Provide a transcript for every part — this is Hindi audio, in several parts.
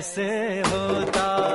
कैसे होता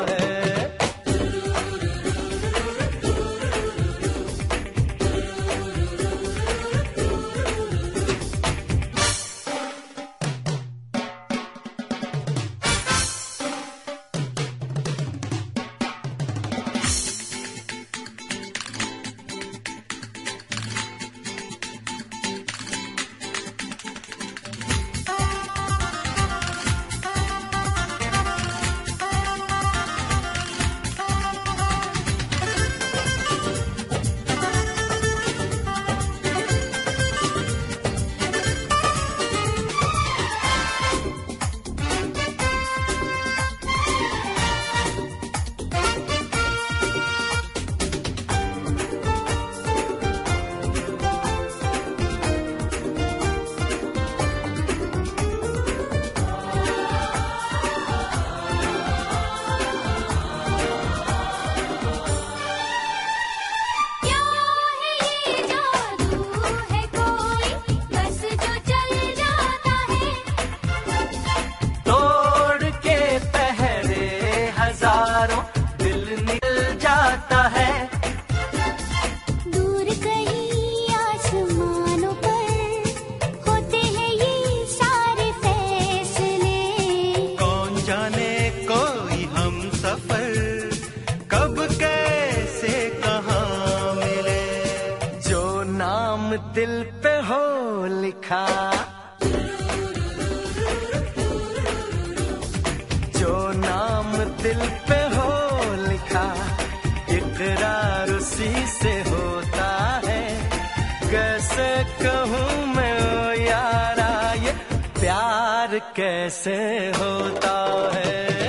कहूँ मैं ओ यारा ये प्यार कैसे होता है?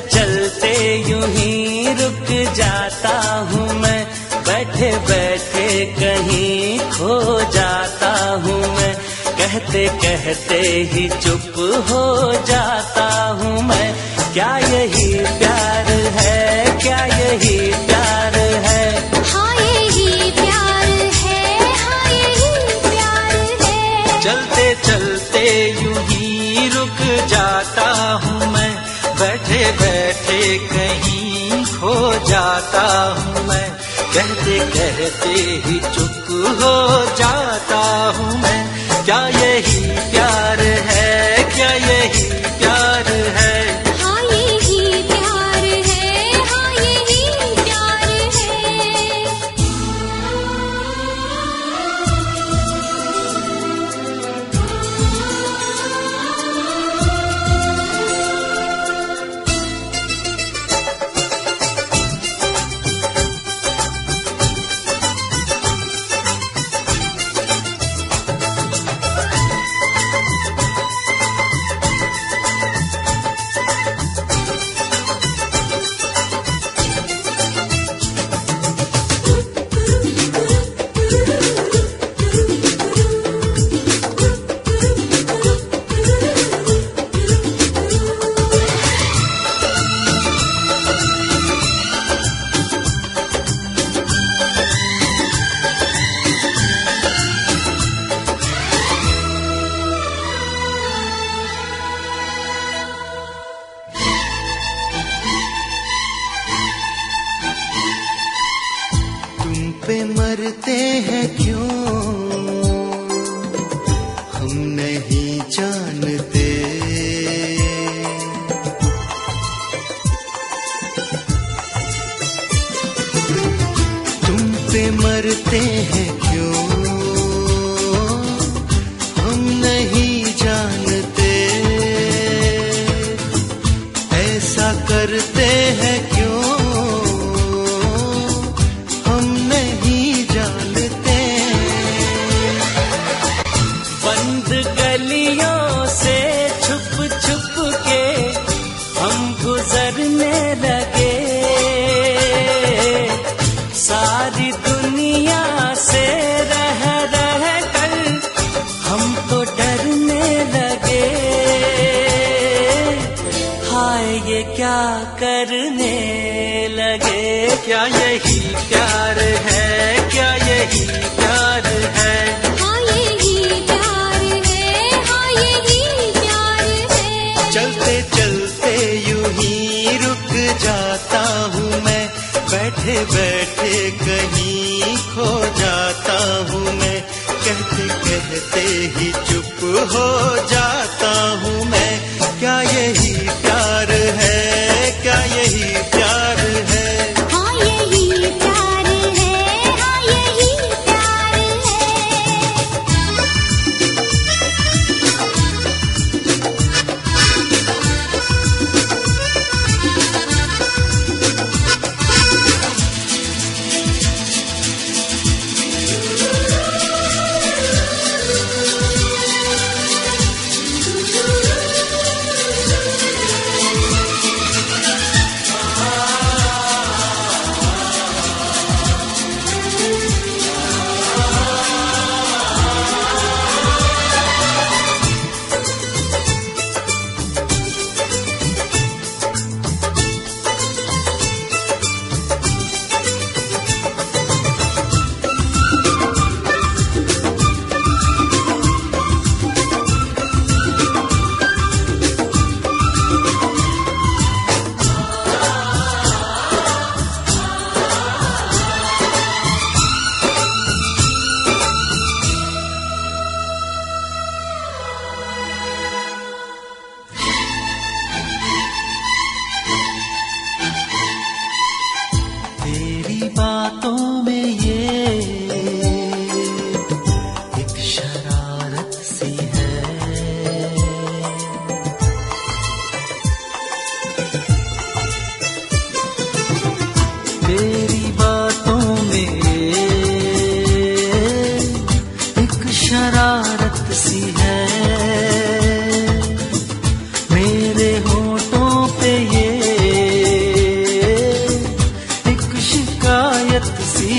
चलते यूँ ही रुक जाता हूँ मैं। बैठे बैठे कहीं खो जाता हूँ मैं। कहते कहते ही चुप हो जाता हूँ। कहते कहते ही चुप हो जाता हूँ मैं। क्या यही प्यार है? क्या यही मरते हैं क्यों? हम नहीं जानते। ऐसा करते हैं क्यों? हम नहीं जानते। बंद गलियों से छुप छुप के हम गुजरने लगे।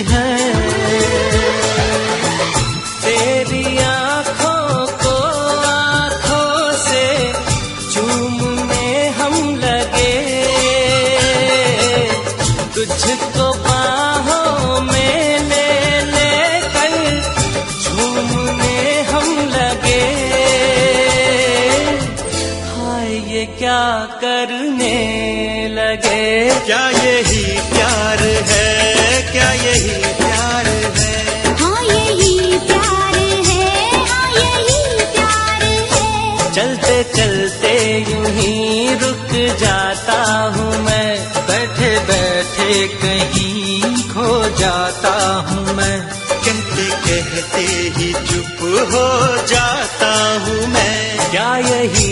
है करने लगे। क्या यही प्यार है? क्या यही प्यार है? हाँ यही प्यार है। हाँ यही प्यार है। चलते चलते यूँ ही रुक जाता हूँ मैं। बैठे बैठे कहीं खो जाता हूँ मैं। कहते कहते ही चुप हो जाता हूँ मैं। क्या यही